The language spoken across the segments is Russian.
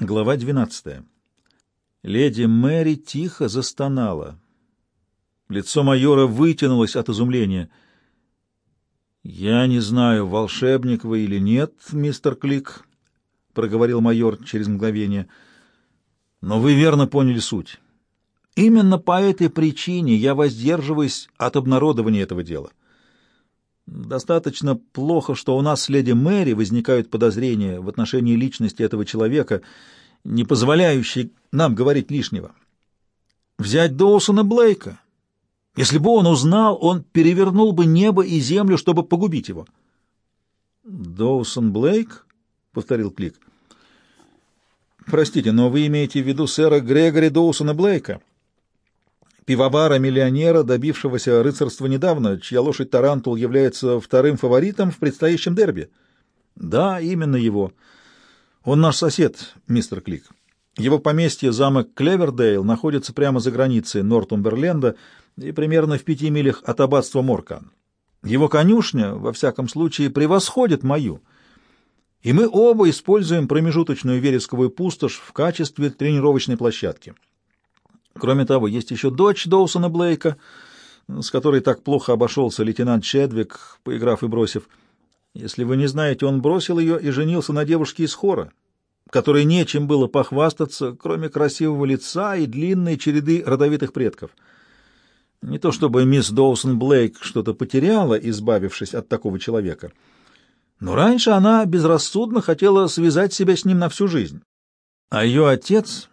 Глава 12. Леди Мэри тихо застонала. Лицо майора вытянулось от изумления. «Я не знаю, волшебник вы или нет, мистер Клик», — проговорил майор через мгновение, — «но вы верно поняли суть. Именно по этой причине я воздерживаюсь от обнародования этого дела». Достаточно плохо, что у нас с леди Мэри возникают подозрения в отношении личности этого человека, не позволяющие нам говорить лишнего. Взять Доусона Блейка. Если бы он узнал, он перевернул бы небо и землю, чтобы погубить его. «Доусон Блейк?» — повторил Клик. «Простите, но вы имеете в виду сэра Грегори Доусона Блейка?» Пивовара-миллионера, добившегося рыцарства недавно, чья лошадь Тарантул является вторым фаворитом в предстоящем дерби. Да, именно его. Он наш сосед, мистер Клик. Его поместье, замок Клевердейл, находится прямо за границей Нортумберленда и примерно в пяти милях от аббатства Моркан. Его конюшня, во всяком случае, превосходит мою, и мы оба используем промежуточную вересковую пустошь в качестве тренировочной площадки. Кроме того, есть еще дочь Доусона Блейка, с которой так плохо обошелся лейтенант Чедвик, поиграв и бросив. Если вы не знаете, он бросил ее и женился на девушке из хора, которой нечем было похвастаться, кроме красивого лица и длинной череды родовитых предков. Не то чтобы мисс Доусон Блейк что-то потеряла, избавившись от такого человека, но раньше она безрассудно хотела связать себя с ним на всю жизнь. А ее отец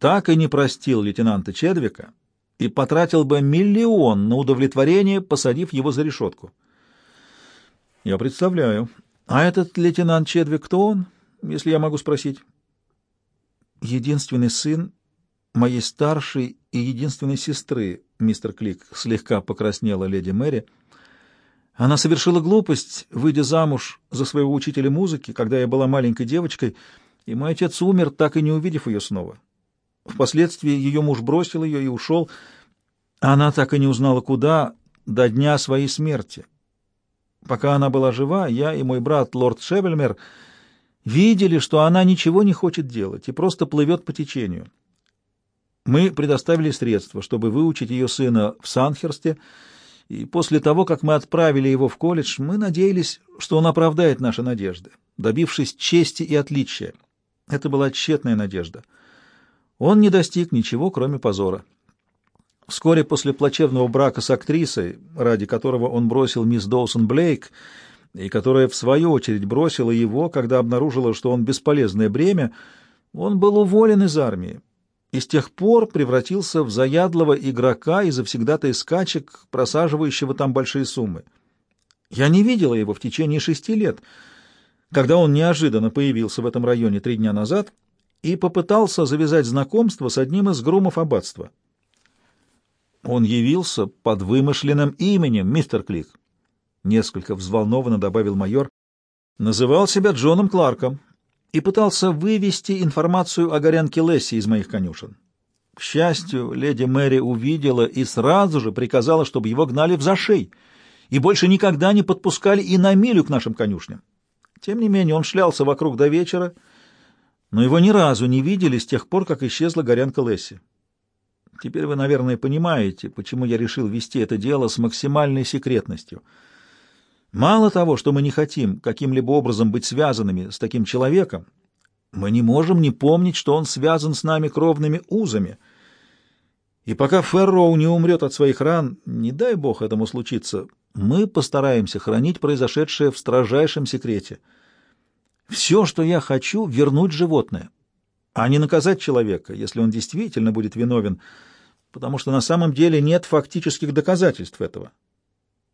так и не простил лейтенанта Чедвика и потратил бы миллион на удовлетворение, посадив его за решетку. Я представляю. А этот лейтенант Чедвик кто он, если я могу спросить? Единственный сын моей старшей и единственной сестры, мистер Клик, слегка покраснела леди Мэри. Она совершила глупость, выйдя замуж за своего учителя музыки, когда я была маленькой девочкой, и мой отец умер, так и не увидев ее снова. Впоследствии ее муж бросил ее и ушел. Она так и не узнала, куда, до дня своей смерти. Пока она была жива, я и мой брат, лорд Шевельмер, видели, что она ничего не хочет делать и просто плывет по течению. Мы предоставили средства, чтобы выучить ее сына в Санхерсте, и после того, как мы отправили его в колледж, мы надеялись, что он оправдает наши надежды, добившись чести и отличия. Это была тщетная надежда — он не достиг ничего, кроме позора. Вскоре после плачевного брака с актрисой, ради которого он бросил мисс Доусон Блейк, и которая, в свою очередь, бросила его, когда обнаружила, что он бесполезное бремя, он был уволен из армии и с тех пор превратился в заядлого игрока и завсегдатая скачек, просаживающего там большие суммы. Я не видела его в течение шести лет. Когда он неожиданно появился в этом районе три дня назад — и попытался завязать знакомство с одним из грумов аббатства. Он явился под вымышленным именем, мистер Клик. Несколько взволнованно добавил майор. Называл себя Джоном Кларком и пытался вывести информацию о горянке Лесси из моих конюшен. К счастью, леди Мэри увидела и сразу же приказала, чтобы его гнали в зашей и больше никогда не подпускали и на милю к нашим конюшням. Тем не менее он шлялся вокруг до вечера, но его ни разу не видели с тех пор, как исчезла горянка Лесси. Теперь вы, наверное, понимаете, почему я решил вести это дело с максимальной секретностью. Мало того, что мы не хотим каким-либо образом быть связанными с таким человеком, мы не можем не помнить, что он связан с нами кровными узами. И пока Ферроу не умрет от своих ран, не дай бог этому случиться, мы постараемся хранить произошедшее в строжайшем секрете — все, что я хочу, вернуть животное, а не наказать человека, если он действительно будет виновен, потому что на самом деле нет фактических доказательств этого.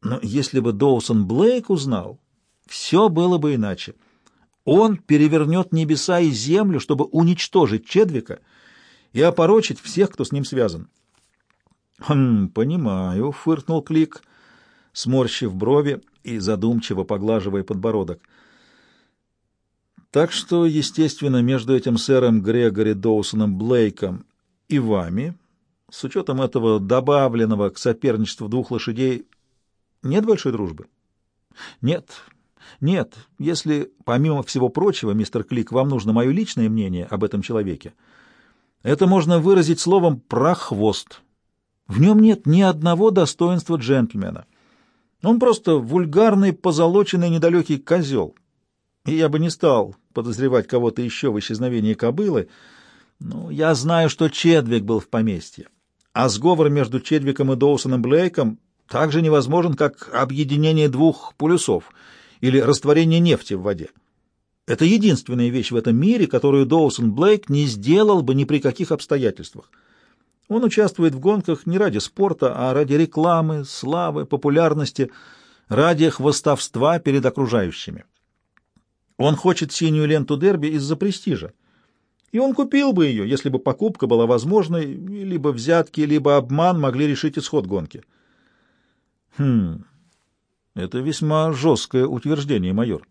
Но если бы Доусон Блейк узнал, все было бы иначе. Он перевернет небеса и землю, чтобы уничтожить Чедвика и опорочить всех, кто с ним связан. «Хм, понимаю», — фыркнул Клик, сморщив брови и задумчиво поглаживая подбородок — так что, естественно, между этим сэром Грегори Доусоном Блейком и вами, с учетом этого добавленного к соперничеству двух лошадей, нет большой дружбы? Нет. Нет, если, помимо всего прочего, мистер Клик, вам нужно мое личное мнение об этом человеке, это можно выразить словом «прохвост». В нем нет ни одного достоинства джентльмена. Он просто вульгарный, позолоченный, недалекий козел. И я бы не стал подозревать кого-то еще в исчезновении кобылы, но я знаю, что Чедвик был в поместье. А сговор между Чедвиком и Доусоном Блейком так же невозможен, как объединение двух полюсов или растворение нефти в воде. Это единственная вещь в этом мире, которую Доусон Блейк не сделал бы ни при каких обстоятельствах. Он участвует в гонках не ради спорта, а ради рекламы, славы, популярности, ради хвостовства перед окружающими. Он хочет синюю ленту дерби из-за престижа. И он купил бы ее, если бы покупка была возможной, либо взятки, либо обман могли решить исход гонки. Хм, это весьма жесткое утверждение, майор.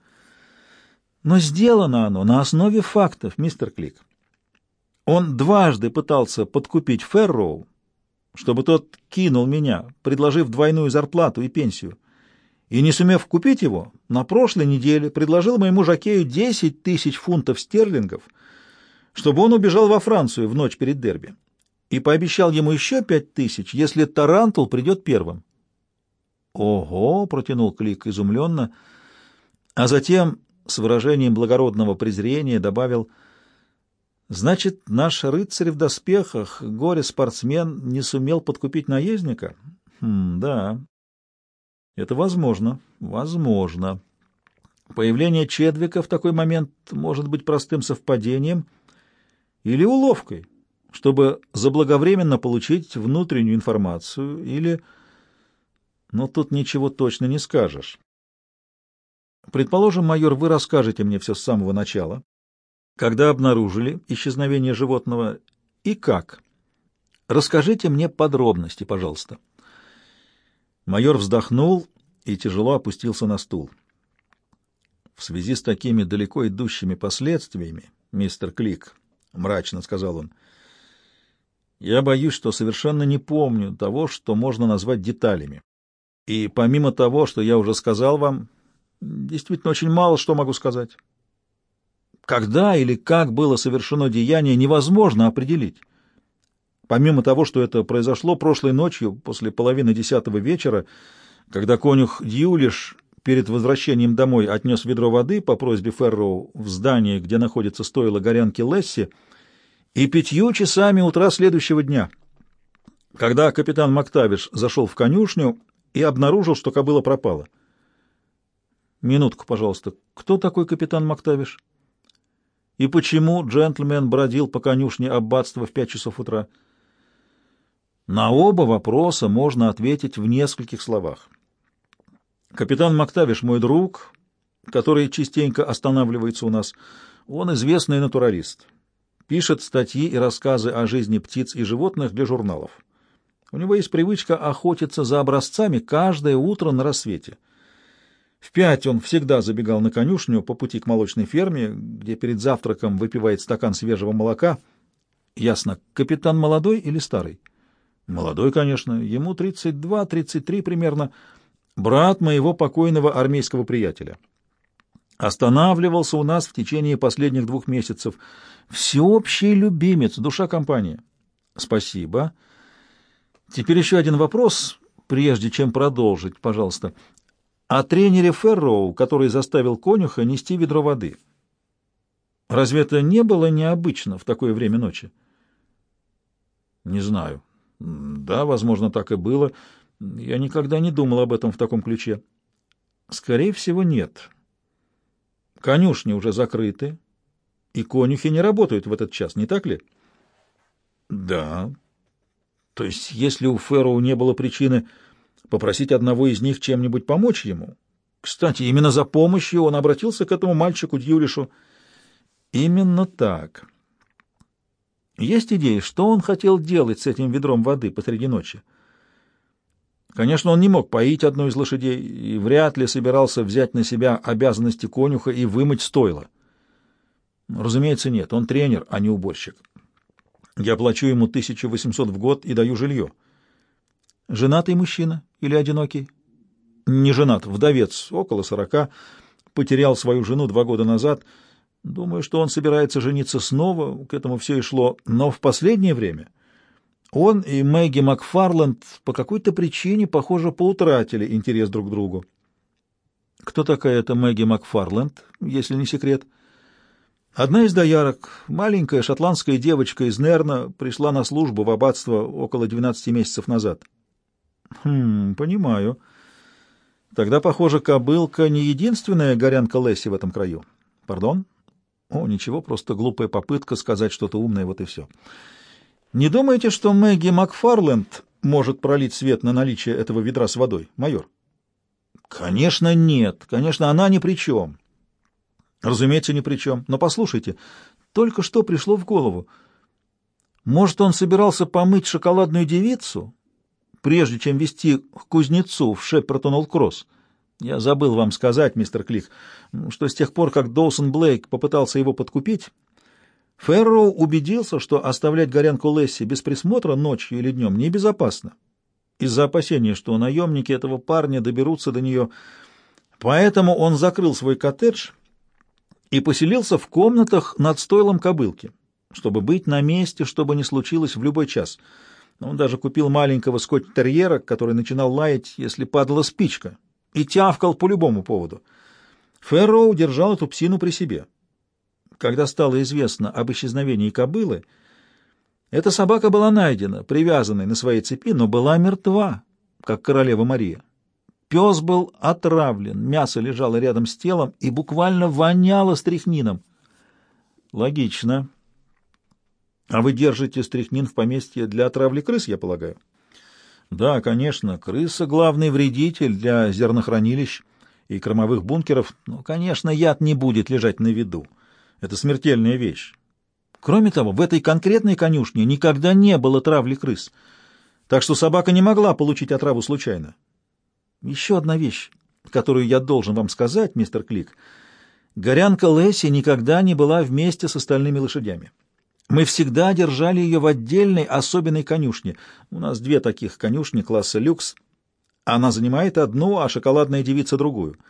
Но сделано оно на основе фактов, мистер Клик. Он дважды пытался подкупить Ферроу, чтобы тот кинул меня, предложив двойную зарплату и пенсию. И не сумев купить его, на прошлой неделе предложил моему жокею 10 тысяч фунтов стерлингов — чтобы он убежал во Францию в ночь перед дерби, и пообещал ему еще пять тысяч, если Тарантул придет первым. «Ого!» — протянул Клик изумленно, а затем с выражением благородного презрения добавил «Значит, наш рыцарь в доспехах, горе-спортсмен, не сумел подкупить наездника?» хм, «Да, это возможно, возможно. Появление Чедвика в такой момент может быть простым совпадением — или уловкой, чтобы заблаговременно получить внутреннюю информацию, или... Но тут ничего точно не скажешь. Предположим, майор, вы расскажете мне все с самого начала, когда обнаружили исчезновение животного и как. Расскажите мне подробности, пожалуйста. Майор вздохнул и тяжело опустился на стул. В связи с такими далеко идущими последствиями, мистер Клик, — мрачно сказал он. «Я боюсь, что совершенно не помню того, что можно назвать деталями. И помимо того, что я уже сказал вам, действительно очень мало что могу сказать. Когда или как было совершено деяние, невозможно определить. Помимо того, что это произошло прошлой ночью, после половины десятого вечера, когда конюх Дьюлиш перед возвращением домой отнес ведро воды по просьбе Ферроу в здание, где находится стойло горянки Лесси, и пятью часами утра следующего дня, когда капитан Мактавиш зашел в конюшню и обнаружил, что кобыла пропала. Минутку, пожалуйста. Кто такой капитан Мактавиш? И почему джентльмен бродил по конюшне аббатства в пять часов утра? На оба вопроса можно ответить в нескольких словах. Капитан Мактавиш мой друг, который частенько останавливается у нас. Он известный натуралист. Пишет статьи и рассказы о жизни птиц и животных для журналов. У него есть привычка охотиться за образцами каждое утро на рассвете. В пять он всегда забегал на конюшню по пути к молочной ферме, где перед завтраком выпивает стакан свежего молока. Ясно, капитан молодой или старый? Молодой, конечно, ему 32-33 примерно, брат моего покойного армейского приятеля. Останавливался у нас в течение последних двух месяцев. Всеобщий любимец, душа компании. Спасибо. Теперь еще один вопрос, прежде чем продолжить, пожалуйста. О тренере Ферроу, который заставил конюха нести ведро воды. Разве это не было необычно в такое время ночи? Не знаю. Да, возможно, так и было. Я никогда не думал об этом в таком ключе. Скорее всего, нет. Конюшни уже закрыты, и конюхи не работают в этот час, не так ли? Да. То есть, если у Фэрроу не было причины попросить одного из них чем-нибудь помочь ему... Кстати, именно за помощью он обратился к этому мальчику Дьюлишу. Именно так. Есть идеи, что он хотел делать с этим ведром воды посреди ночи? — Конечно, он не мог поить одну из лошадей и вряд ли собирался взять на себя обязанности конюха и вымыть стойло. Разумеется, нет, он тренер, а не уборщик. Я плачу ему 1800 в год и даю жилье. Женатый мужчина или одинокий? Не женат, вдовец, около сорока. потерял свою жену два года назад. Думаю, что он собирается жениться снова, к этому все и шло. Но в последнее время он и Мэгги Макфарланд по какой-то причине, похоже, поутратили интерес друг к другу. Кто такая эта Мэгги Макфарланд, если не секрет? Одна из доярок, маленькая шотландская девочка из Нерна, пришла на службу в аббатство около 12 месяцев назад. Хм, понимаю. Тогда, похоже, кобылка не единственная горянка Лесси в этом краю. Пардон? О, ничего, просто глупая попытка сказать что-то умное, вот и все. Не думаете, что Мэгги Макфарленд может пролить свет на наличие этого ведра с водой, майор? Конечно, нет. Конечно, она ни при чем. Разумеется, ни при чем. Но послушайте, только что пришло в голову. Может, он собирался помыть шоколадную девицу, прежде чем вести к кузнецу в Шеппертон-Олл-Кросс? Я забыл вам сказать, мистер Клик, что с тех пор, как Доусон Блейк попытался его подкупить, Ферроу убедился, что оставлять горянку Лесси без присмотра ночью или днем небезопасно, из-за опасения, что наемники этого парня доберутся до нее. Поэтому он закрыл свой коттедж и поселился в комнатах над стойлом кобылки, чтобы быть на месте, что бы ни случилось в любой час. Он даже купил маленького скотч-терьера, который начинал лаять, если падала спичка, и тявкал по любому поводу. Ферроу держал эту псину при себе. Когда стало известно об исчезновении кобылы, эта собака была найдена, привязанной на своей цепи, но была мертва, как королева Мария. Пес был отравлен, мясо лежало рядом с телом и буквально воняло стряхнином. Логично. А вы держите стряхнин в поместье для отравли крыс, я полагаю? Да, конечно, крыса — главный вредитель для зернохранилищ и кормовых бункеров, но, конечно, яд не будет лежать на виду. Это смертельная вещь. Кроме того, в этой конкретной конюшне никогда не было травли крыс, так что собака не могла получить отраву случайно. Еще одна вещь, которую я должен вам сказать, мистер Клик. Горянка Лесси никогда не была вместе с остальными лошадями. Мы всегда держали ее в отдельной особенной конюшне. У нас две таких конюшни класса люкс. Она занимает одну, а шоколадная девица — другую —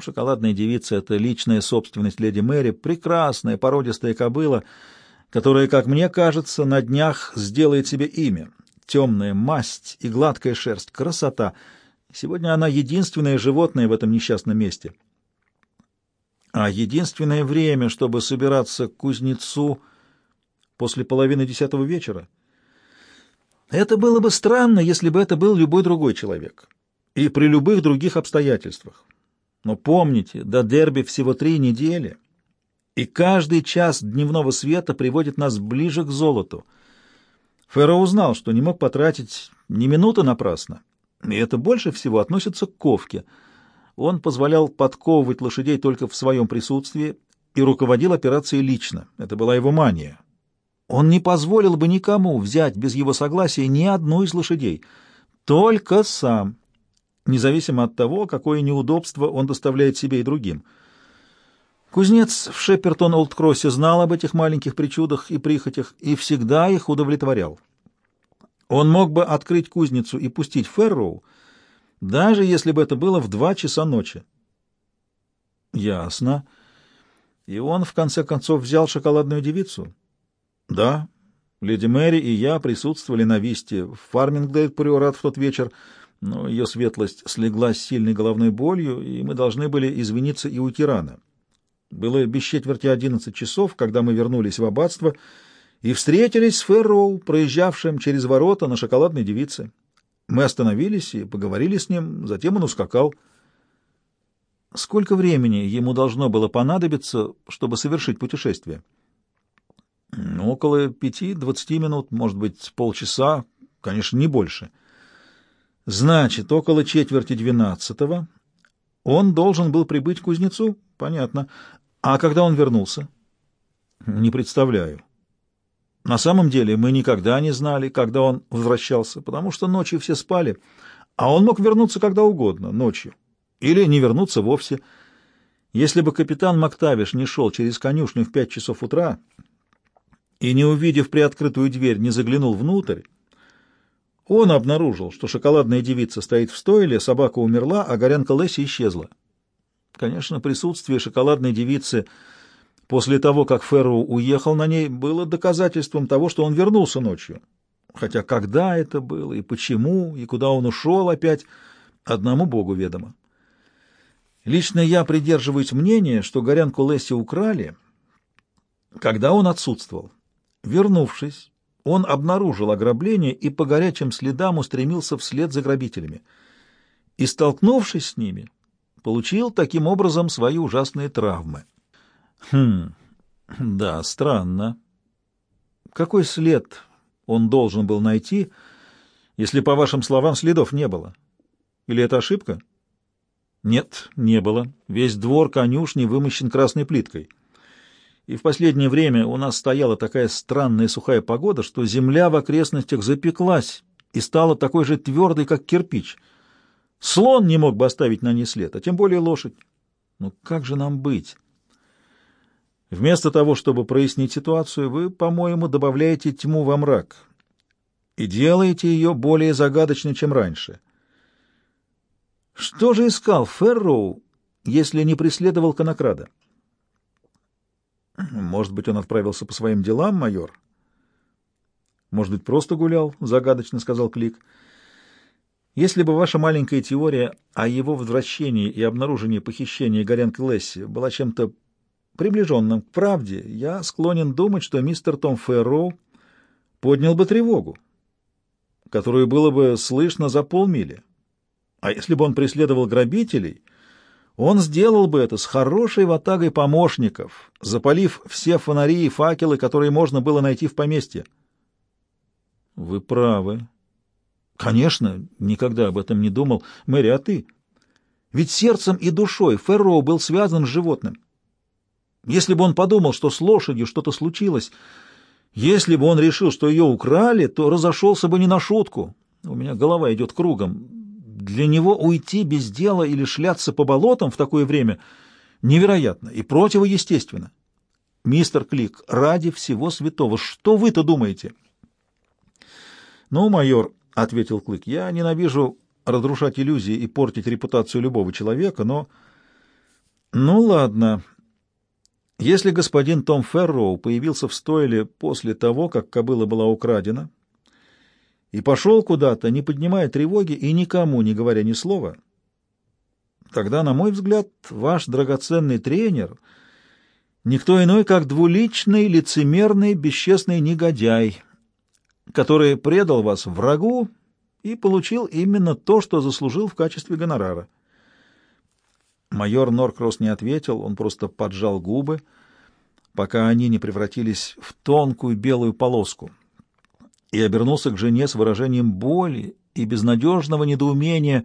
шоколадная девица — это личная собственность леди Мэри, прекрасная породистая кобыла, которая, как мне кажется, на днях сделает себе имя. Темная масть и гладкая шерсть — красота. Сегодня она единственное животное в этом несчастном месте. А единственное время, чтобы собираться к кузнецу после половины десятого вечера. Это было бы странно, если бы это был любой другой человек и при любых других обстоятельствах. Но помните, до дерби всего три недели, и каждый час дневного света приводит нас ближе к золоту. Ферро узнал, что не мог потратить ни минуты напрасно, и это больше всего относится к ковке. Он позволял подковывать лошадей только в своем присутствии и руководил операцией лично. Это была его мания. Он не позволил бы никому взять без его согласия ни одну из лошадей, только сам независимо от того, какое неудобство он доставляет себе и другим. Кузнец в Шепертон-Олдкроссе знал об этих маленьких причудах и прихотях и всегда их удовлетворял. Он мог бы открыть кузницу и пустить Ферроу, даже если бы это было в два часа ночи. Ясно. И он, в конце концов, взял шоколадную девицу? Да. Леди Мэри и я присутствовали на висте в Фармингдейл-Приорат в тот вечер, — но ее светлость слегла с сильной головной болью, и мы должны были извиниться и уйти рано. Было без четверти одиннадцать часов, когда мы вернулись в аббатство и встретились с Ферроу, проезжавшим через ворота на шоколадной девице. Мы остановились и поговорили с ним, затем он ускакал. Сколько времени ему должно было понадобиться, чтобы совершить путешествие? Около пяти-двадцати минут, может быть, полчаса, конечно, не больше. — Значит, около четверти двенадцатого он должен был прибыть к кузнецу? Понятно. А когда он вернулся? Не представляю. На самом деле мы никогда не знали, когда он возвращался, потому что ночью все спали, а он мог вернуться когда угодно, ночью, или не вернуться вовсе. Если бы капитан Мактавиш не шел через конюшню в пять часов утра и, не увидев приоткрытую дверь, не заглянул внутрь, он обнаружил, что шоколадная девица стоит в стойле, собака умерла, а горянка Лесси исчезла. Конечно, присутствие шоколадной девицы после того, как Ферроу уехал на ней, было доказательством того, что он вернулся ночью. Хотя когда это было, и почему, и куда он ушел опять, одному Богу ведомо. Лично я придерживаюсь мнения, что горянку Лесси украли, когда он отсутствовал. Вернувшись, он обнаружил ограбление и по горячим следам устремился вслед за грабителями. И, столкнувшись с ними, получил таким образом свои ужасные травмы. Хм, да, странно. Какой след он должен был найти, если, по вашим словам, следов не было? Или это ошибка? Нет, не было. Весь двор конюшни вымощен красной плиткой. И в последнее время у нас стояла такая странная сухая погода, что земля в окрестностях запеклась и стала такой же твердой, как кирпич. Слон не мог бы оставить на ней след, а тем более лошадь. Ну как же нам быть? Вместо того, чтобы прояснить ситуацию, вы, по-моему, добавляете тьму во мрак и делаете ее более загадочной, чем раньше. Что же искал Ферроу, если не преследовал конокрада? Может быть, он отправился по своим делам, майор? Может быть, просто гулял, загадочно сказал Клик. Если бы ваша маленькая теория о его возвращении и обнаружении похищения Горенко Лесси была чем-то приближенным к правде, я склонен думать, что мистер Том Ферроу поднял бы тревогу, которую было бы слышно за полмили. А если бы он преследовал грабителей, он сделал бы это с хорошей ватагой помощников, запалив все фонари и факелы, которые можно было найти в поместье. — Вы правы. — Конечно, никогда об этом не думал. Мэри, а ты? Ведь сердцем и душой Ферроу был связан с животным. Если бы он подумал, что с лошадью что-то случилось, если бы он решил, что ее украли, то разошелся бы не на шутку. У меня голова идет кругом. Для него уйти без дела или шляться по болотам в такое время невероятно и противоестественно. Мистер Клик, ради всего святого, что вы-то думаете? Ну, майор, — ответил Клык, — я ненавижу разрушать иллюзии и портить репутацию любого человека, но... Ну, ладно, если господин Том Ферроу появился в стойле после того, как кобыла была украдена, и пошел куда-то, не поднимая тревоги и никому не говоря ни слова, тогда, на мой взгляд, ваш драгоценный тренер — никто иной, как двуличный, лицемерный, бесчестный негодяй, который предал вас врагу и получил именно то, что заслужил в качестве гонорара. Майор Норкросс не ответил, он просто поджал губы, пока они не превратились в тонкую белую полоску, и обернулся к жене с выражением боли и безнадежного недоумения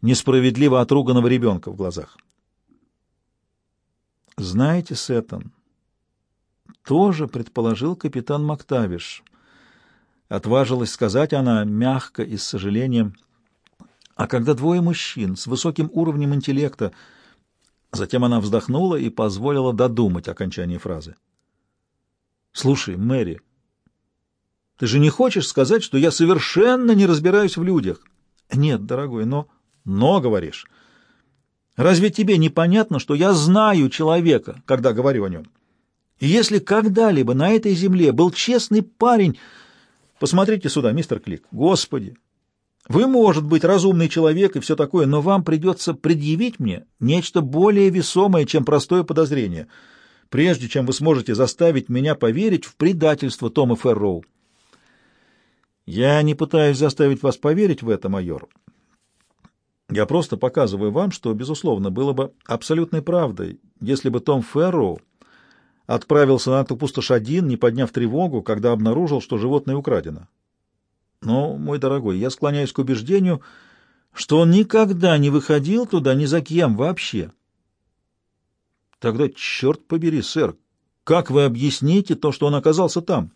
несправедливо отруганного ребенка в глазах. «Знаете, Сеттон, тоже предположил капитан Мактавиш», — отважилась сказать она мягко и с сожалением, — «а когда двое мужчин с высоким уровнем интеллекта — Затем она вздохнула и позволила додумать окончание фразы. «Слушай, Мэри, ты же не хочешь сказать, что я совершенно не разбираюсь в людях?» «Нет, дорогой, но...» «Но, говоришь. Разве тебе непонятно, что я знаю человека, когда говорю о нем? И если когда-либо на этой земле был честный парень... Посмотрите сюда, мистер Клик. Господи, вы, может быть, разумный человек и все такое, но вам придется предъявить мне нечто более весомое, чем простое подозрение, прежде чем вы сможете заставить меня поверить в предательство Тома Ферроу. Я не пытаюсь заставить вас поверить в это, майор. Я просто показываю вам, что, безусловно, было бы абсолютной правдой, если бы Том Ферроу отправился на эту пустошь один, не подняв тревогу, когда обнаружил, что животное украдено. Но, мой дорогой, я склоняюсь к убеждению, что он никогда не выходил туда ни за кем вообще. Тогда, черт побери, сэр, как вы объясните то, что он оказался там?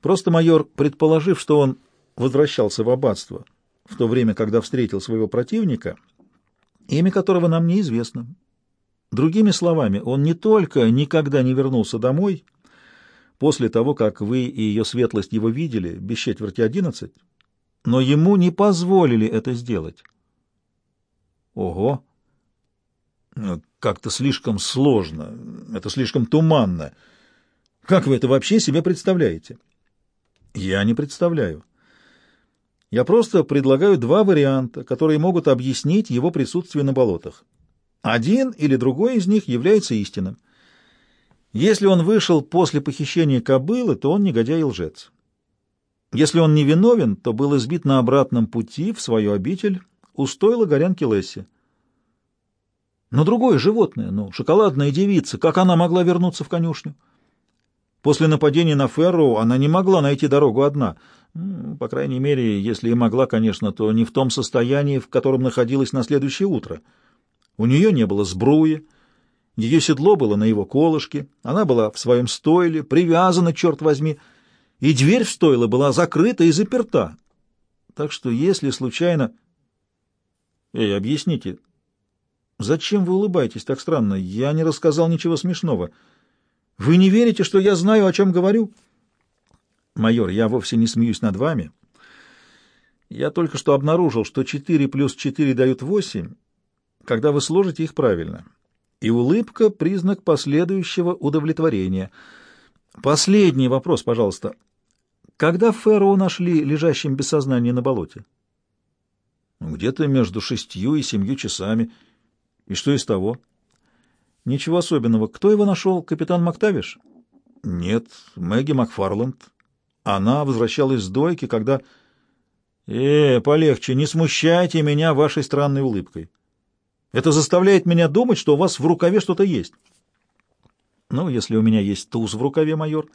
Просто майор, предположив, что он возвращался в аббатство в то время, когда встретил своего противника, имя которого нам неизвестно. Другими словами, он не только никогда не вернулся домой, после того, как вы и ее светлость его видели, без четверти одиннадцать, но ему не позволили это сделать. Ого! Как-то слишком сложно, это слишком туманно. Как вы это вообще себе представляете? Я не представляю. Я просто предлагаю два варианта, которые могут объяснить его присутствие на болотах. Один или другой из них является истинным. Если он вышел после похищения кобылы, то он негодяй и лжец. Если он невиновен, то был избит на обратном пути в свою обитель у стойла горянки Лесси. Но другое животное, ну, шоколадная девица, как она могла вернуться в конюшню? После нападения на Ферроу она не могла найти дорогу одна. По крайней мере, если и могла, конечно, то не в том состоянии, в котором находилась на следующее утро. У нее не было сбруи, ее седло было на его колышке, она была в своем стойле, привязана, черт возьми, и дверь в стойло была закрыта и заперта. Так что если случайно... Эй, объясните, зачем вы улыбаетесь так странно? Я не рассказал ничего смешного. Вы не верите, что я знаю, о чем говорю? Майор, я вовсе не смеюсь над вами. Я только что обнаружил, что 4 плюс 4 дают 8, когда вы сложите их правильно. И улыбка — признак последующего удовлетворения. Последний вопрос, пожалуйста. Когда Ферроу нашли лежащим без сознания на болоте? Где-то между шестью и семью часами. И что из того? Ничего особенного. Кто его нашел? Капитан Мактавиш? Нет, Мэгги Макфарланд. Она возвращалась с дойки, когда... Э, полегче, не смущайте меня вашей странной улыбкой. Это заставляет меня думать, что у вас в рукаве что-то есть. Ну, если у меня есть туз в рукаве, майор,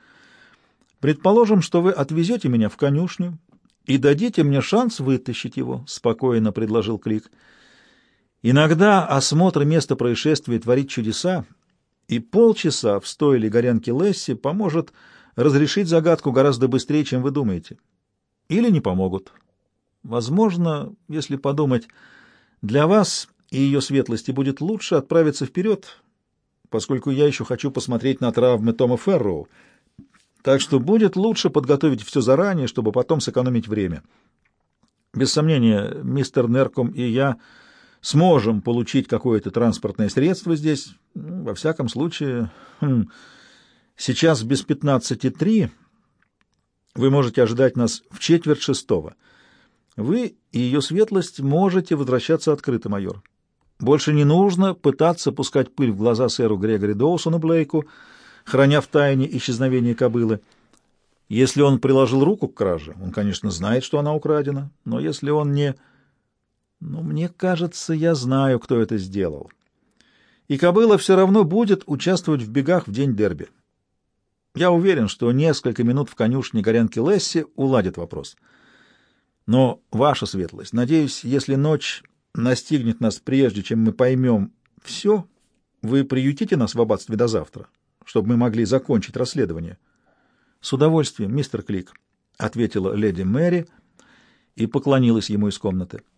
предположим, что вы отвезете меня в конюшню и дадите мне шанс вытащить его, — спокойно предложил Клик. Иногда осмотр места происшествия творит чудеса, и полчаса в стойле горянки Лесси поможет разрешить загадку гораздо быстрее, чем вы думаете. Или не помогут. Возможно, если подумать, для вас и ее светлости будет лучше отправиться вперед, поскольку я еще хочу посмотреть на травмы Тома Ферроу. Так что будет лучше подготовить все заранее, чтобы потом сэкономить время. Без сомнения, мистер Нерком и я сможем получить какое-то транспортное средство здесь. Ну, во всяком случае, хм, сейчас без пятнадцати три вы можете ожидать нас в четверть шестого. Вы и ее светлость можете возвращаться открыто, майор. Больше не нужно пытаться пускать пыль в глаза сэру Грегори Доусону Блейку, храня в тайне исчезновение кобылы. Если он приложил руку к краже, он, конечно, знает, что она украдена, но если он не... Ну, мне кажется, я знаю, кто это сделал. И кобыла все равно будет участвовать в бегах в день дерби. Я уверен, что несколько минут в конюшне горянки Лесси уладит вопрос. Но, ваша светлость, надеюсь, если ночь настигнет нас прежде, чем мы поймем все, вы приютите нас в аббатстве до завтра, чтобы мы могли закончить расследование? — С удовольствием, мистер Клик, — ответила леди Мэри и поклонилась ему из комнаты. —